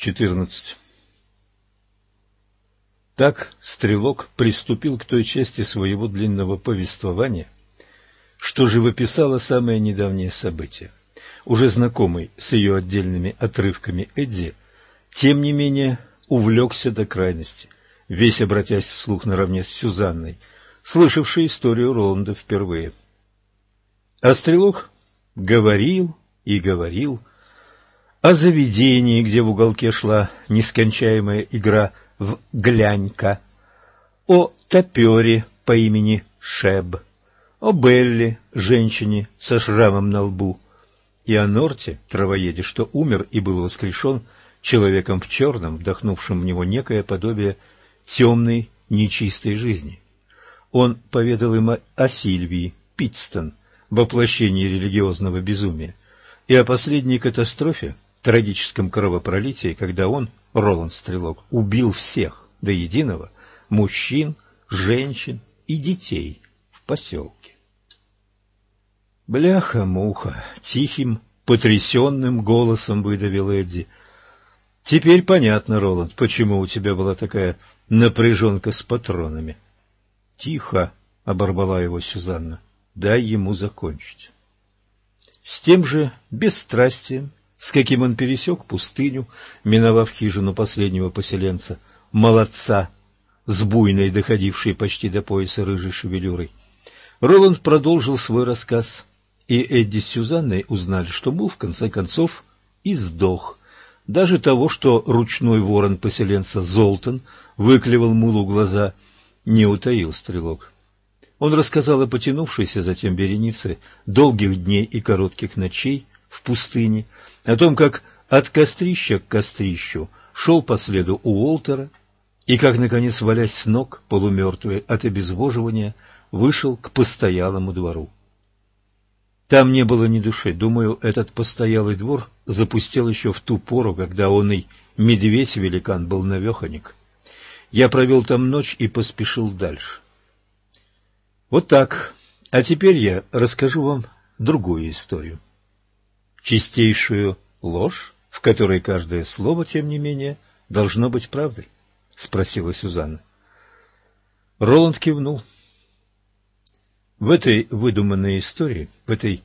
14. Так стрелок приступил к той части своего длинного повествования, что живописало самое недавнее событие. Уже знакомый с ее отдельными отрывками Эдди, тем не менее, увлекся до крайности, весь обратясь вслух наравне с Сюзанной, слышавшей историю Роланда впервые. А стрелок говорил и говорил о заведении, где в уголке шла нескончаемая игра в «глянька», о топере по имени Шеб, о Белли, женщине со шрамом на лбу, и о Норте, травоеде, что умер и был воскрешен человеком в черном, вдохнувшим в него некое подобие темной, нечистой жизни. Он поведал им о Сильвии Питстон, воплощении религиозного безумия, и о последней катастрофе, трагическом кровопролитии, когда он, Роланд Стрелок, убил всех до единого мужчин, женщин и детей в поселке. «Бляха-муха!» — тихим, потрясенным голосом выдавил Эдди. «Теперь понятно, Роланд, почему у тебя была такая напряженка с патронами». «Тихо!» — оборвала его Сюзанна. «Дай ему закончить». С тем же бесстрастием с каким он пересек пустыню, миновав хижину последнего поселенца, молодца, с буйной, доходившей почти до пояса рыжей шевелюрой. Роланд продолжил свой рассказ, и Эдди с Сюзанной узнали, что Мул в конце концов и сдох. Даже того, что ручной ворон поселенца Золтан выклевал Мулу глаза, не утаил стрелок. Он рассказал о потянувшейся затем веренице долгих дней и коротких ночей в пустыне, о том, как от кострища к кострищу шел по следу Уолтера, и как, наконец, валясь с ног, полумертвый от обезвоживания, вышел к постоялому двору. Там не было ни души. Думаю, этот постоялый двор запустил еще в ту пору, когда он и медведь-великан был навеханик. Я провел там ночь и поспешил дальше. Вот так. А теперь я расскажу вам другую историю чистейшую ложь, в которой каждое слово, тем не менее, должно быть правдой? — спросила Сюзанна. Роланд кивнул. В этой выдуманной истории, в этой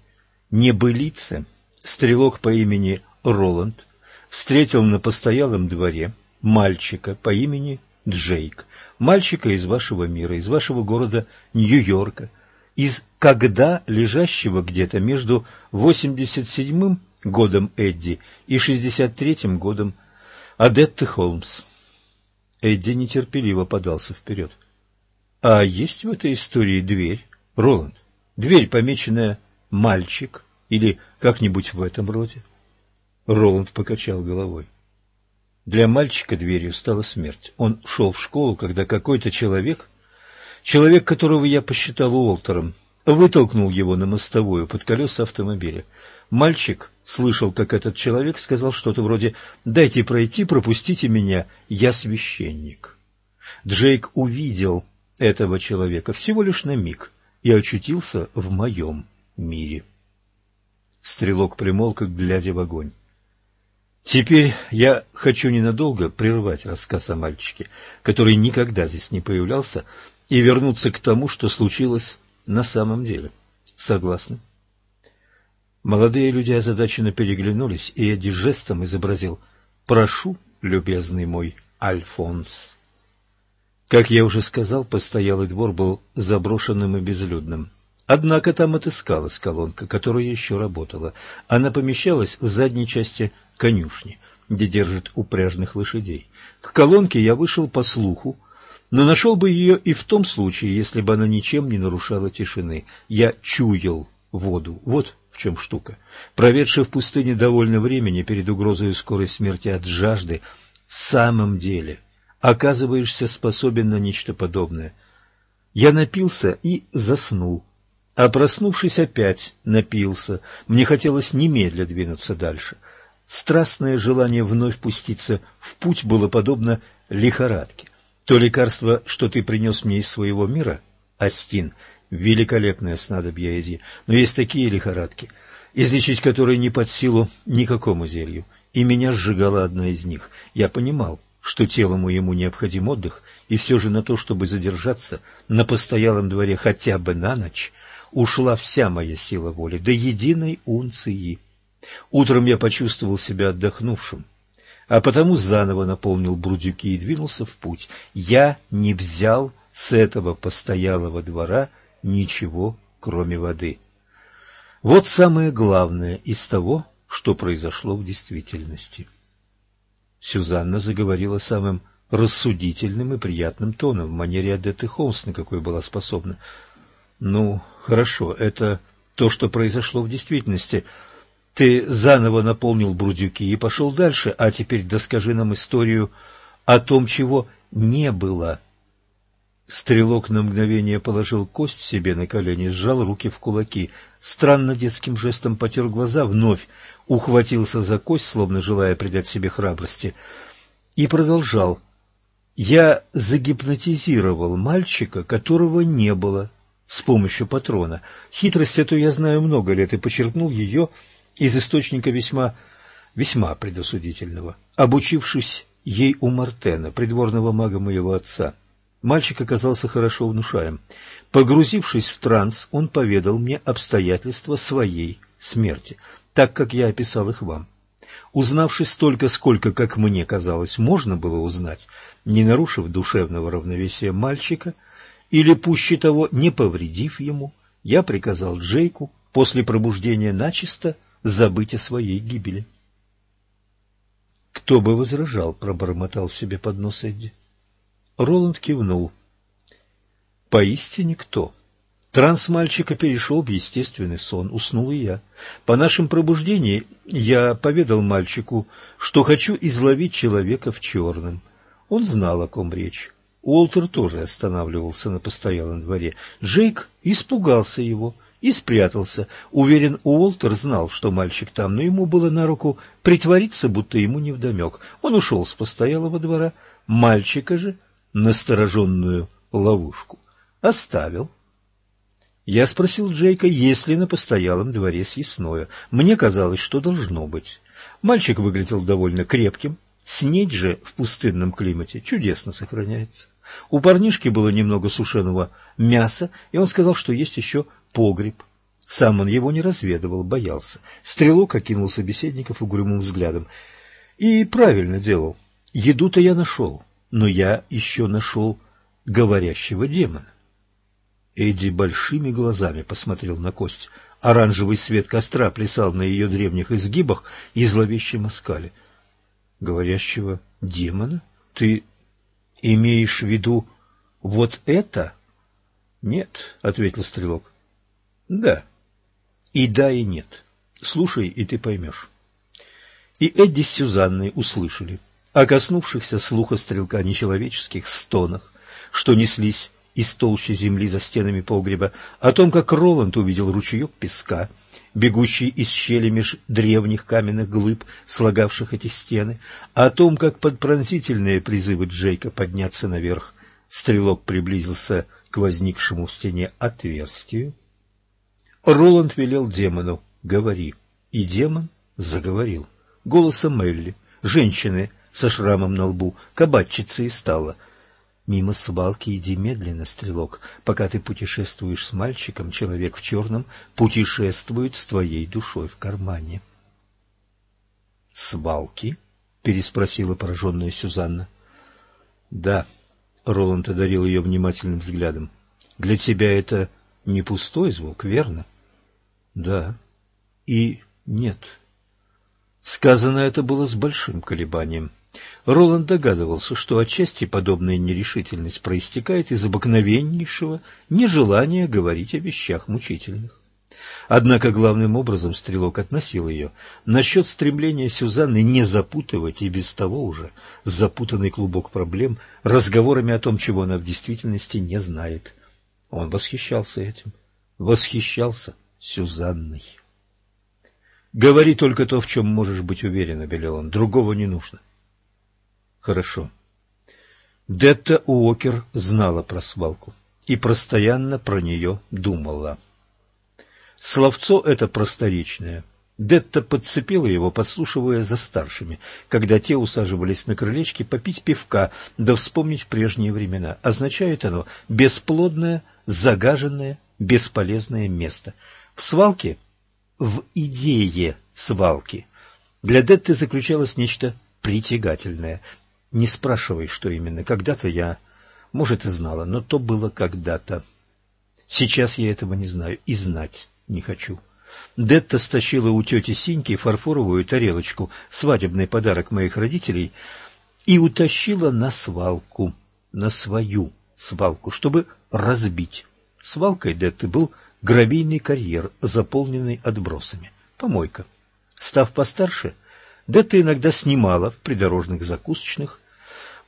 небылице, стрелок по имени Роланд встретил на постоялом дворе мальчика по имени Джейк, мальчика из вашего мира, из вашего города Нью-Йорка, из когда лежащего где-то между 87-м годом Эдди и 63-м годом Адетты Холмс. Эдди нетерпеливо подался вперед. А есть в этой истории дверь, Роланд? Дверь, помеченная «мальчик» или как-нибудь в этом роде? Роланд покачал головой. Для мальчика дверью стала смерть. Он шел в школу, когда какой-то человек Человек, которого я посчитал Уолтером, вытолкнул его на мостовую под колеса автомобиля. Мальчик слышал, как этот человек сказал что-то вроде «Дайте пройти, пропустите меня, я священник». Джейк увидел этого человека всего лишь на миг и очутился в моем мире. Стрелок примолк, глядя в огонь. Теперь я хочу ненадолго прервать рассказ о мальчике, который никогда здесь не появлялся, и вернуться к тому, что случилось на самом деле. Согласны? Молодые люди озадаченно переглянулись, и Эдди жестом изобразил «Прошу, любезный мой Альфонс». Как я уже сказал, постоялый двор был заброшенным и безлюдным. Однако там отыскалась колонка, которая еще работала. Она помещалась в задней части конюшни, где держат упряжных лошадей. К колонке я вышел по слуху, но нашел бы ее и в том случае, если бы она ничем не нарушала тишины. Я чуял воду. Вот в чем штука. Проведший в пустыне довольно времени перед угрозой скорой смерти от жажды, в самом деле оказываешься способен на нечто подобное. Я напился и заснул. А проснувшись опять напился. Мне хотелось немедля двинуться дальше. Страстное желание вновь пуститься в путь было подобно лихорадке. То лекарство, что ты принес мне из своего мира, Астин, великолепное снадобье Эзи, но есть такие лихорадки, излечить которые не под силу никакому зелью, и меня сжигала одна из них. Я понимал, что телу моему необходим отдых, и все же на то, чтобы задержаться на постоялом дворе хотя бы на ночь, ушла вся моя сила воли, до единой унции. Утром я почувствовал себя отдохнувшим, а потому заново наполнил брудюки и двинулся в путь. Я не взял с этого постоялого двора ничего, кроме воды. Вот самое главное из того, что произошло в действительности. Сюзанна заговорила самым рассудительным и приятным тоном в манере Адетты Холмс, на какой была способна. «Ну, хорошо, это то, что произошло в действительности. Ты заново наполнил брудюки и пошел дальше, а теперь доскажи нам историю о том, чего не было». Стрелок на мгновение положил кость себе на колени, сжал руки в кулаки, странно детским жестом потер глаза, вновь ухватился за кость, словно желая придать себе храбрости, и продолжал. «Я загипнотизировал мальчика, которого не было, с помощью патрона. Хитрость эту я знаю много лет и почерпнул ее из источника весьма, весьма предосудительного, обучившись ей у Мартена, придворного мага моего отца». Мальчик оказался хорошо внушаем. Погрузившись в транс, он поведал мне обстоятельства своей смерти, так как я описал их вам. Узнавши столько, сколько, как мне казалось, можно было узнать, не нарушив душевного равновесия мальчика или, пуще того, не повредив ему, я приказал Джейку после пробуждения начисто забыть о своей гибели. «Кто бы возражал?» — пробормотал себе под нос Эдди. Роланд кивнул. Поистине кто? Транс мальчика перешел в естественный сон, уснул и я. По нашем пробуждении я поведал мальчику, что хочу изловить человека в черном. Он знал, о ком речь. Уолтер тоже останавливался на постоялом дворе. Джейк испугался его и спрятался. Уверен, Уолтер знал, что мальчик там, но ему было на руку притвориться, будто ему невдомек. Он ушел с постоялого двора. Мальчика же настороженную ловушку. Оставил. Я спросил Джейка, есть ли на постоялом дворе съестное. Мне казалось, что должно быть. Мальчик выглядел довольно крепким. Снедь же в пустынном климате чудесно сохраняется. У парнишки было немного сушеного мяса, и он сказал, что есть еще погреб. Сам он его не разведывал, боялся. Стрелок окинул собеседников угрюмым взглядом. И правильно делал. Еду-то я нашел но я еще нашел говорящего демона. Эдди большими глазами посмотрел на кость. Оранжевый свет костра плясал на ее древних изгибах и зловещем оскале. «Говорящего демона? Ты имеешь в виду вот это?» «Нет», — ответил стрелок. «Да. И да, и нет. Слушай, и ты поймешь». И Эдди с Сюзанной услышали о коснувшихся слуха стрелка нечеловеческих стонах, что неслись из толщи земли за стенами погреба, о том, как Роланд увидел ручеек песка, бегущий из щели меж древних каменных глыб, слагавших эти стены, о том, как под пронзительные призывы Джейка подняться наверх стрелок приблизился к возникшему в стене отверстию. Роланд велел демону «Говори», и демон заговорил голосом Мелли, женщины, со шрамом на лбу, кабачицей стала. Мимо свалки иди медленно, стрелок. Пока ты путешествуешь с мальчиком, человек в черном путешествует с твоей душой в кармане. «Свалки?» — переспросила пораженная Сюзанна. «Да», — Роланд одарил ее внимательным взглядом. «Для тебя это не пустой звук, верно?» «Да» и «нет». Сказано это было с большим колебанием. Роланд догадывался, что отчасти подобная нерешительность проистекает из обыкновеннейшего нежелания говорить о вещах мучительных. Однако главным образом стрелок относил ее насчет стремления Сюзанны не запутывать и без того уже запутанный клубок проблем разговорами о том, чего она в действительности не знает. Он восхищался этим, восхищался Сюзанной. «Говори только то, в чем можешь быть уверен», — велел он, — «другого не нужно». Хорошо. Детта Уокер знала про свалку и постоянно про нее думала. Словцо это просторечное Детта подцепила его, подслушивая за старшими, когда те усаживались на крылечке попить пивка, да вспомнить прежние времена. Означает оно бесплодное, загаженное, бесполезное место. В свалке, в идее свалки, для Детты заключалось нечто притягательное. Не спрашивай, что именно. Когда-то я, может, и знала, но то было когда-то. Сейчас я этого не знаю и знать не хочу. Детта стащила у тети Синьки фарфоровую тарелочку, свадебный подарок моих родителей, и утащила на свалку, на свою свалку, чтобы разбить. Свалкой Детты был гравийный карьер, заполненный отбросами, помойка. Став постарше, Детта иногда снимала в придорожных закусочных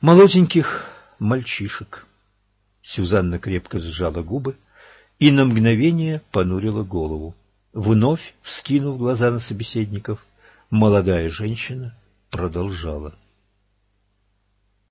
молоденьких мальчишек. Сюзанна крепко сжала губы и на мгновение понурила голову. Вновь, вскинув глаза на собеседников, молодая женщина продолжала. —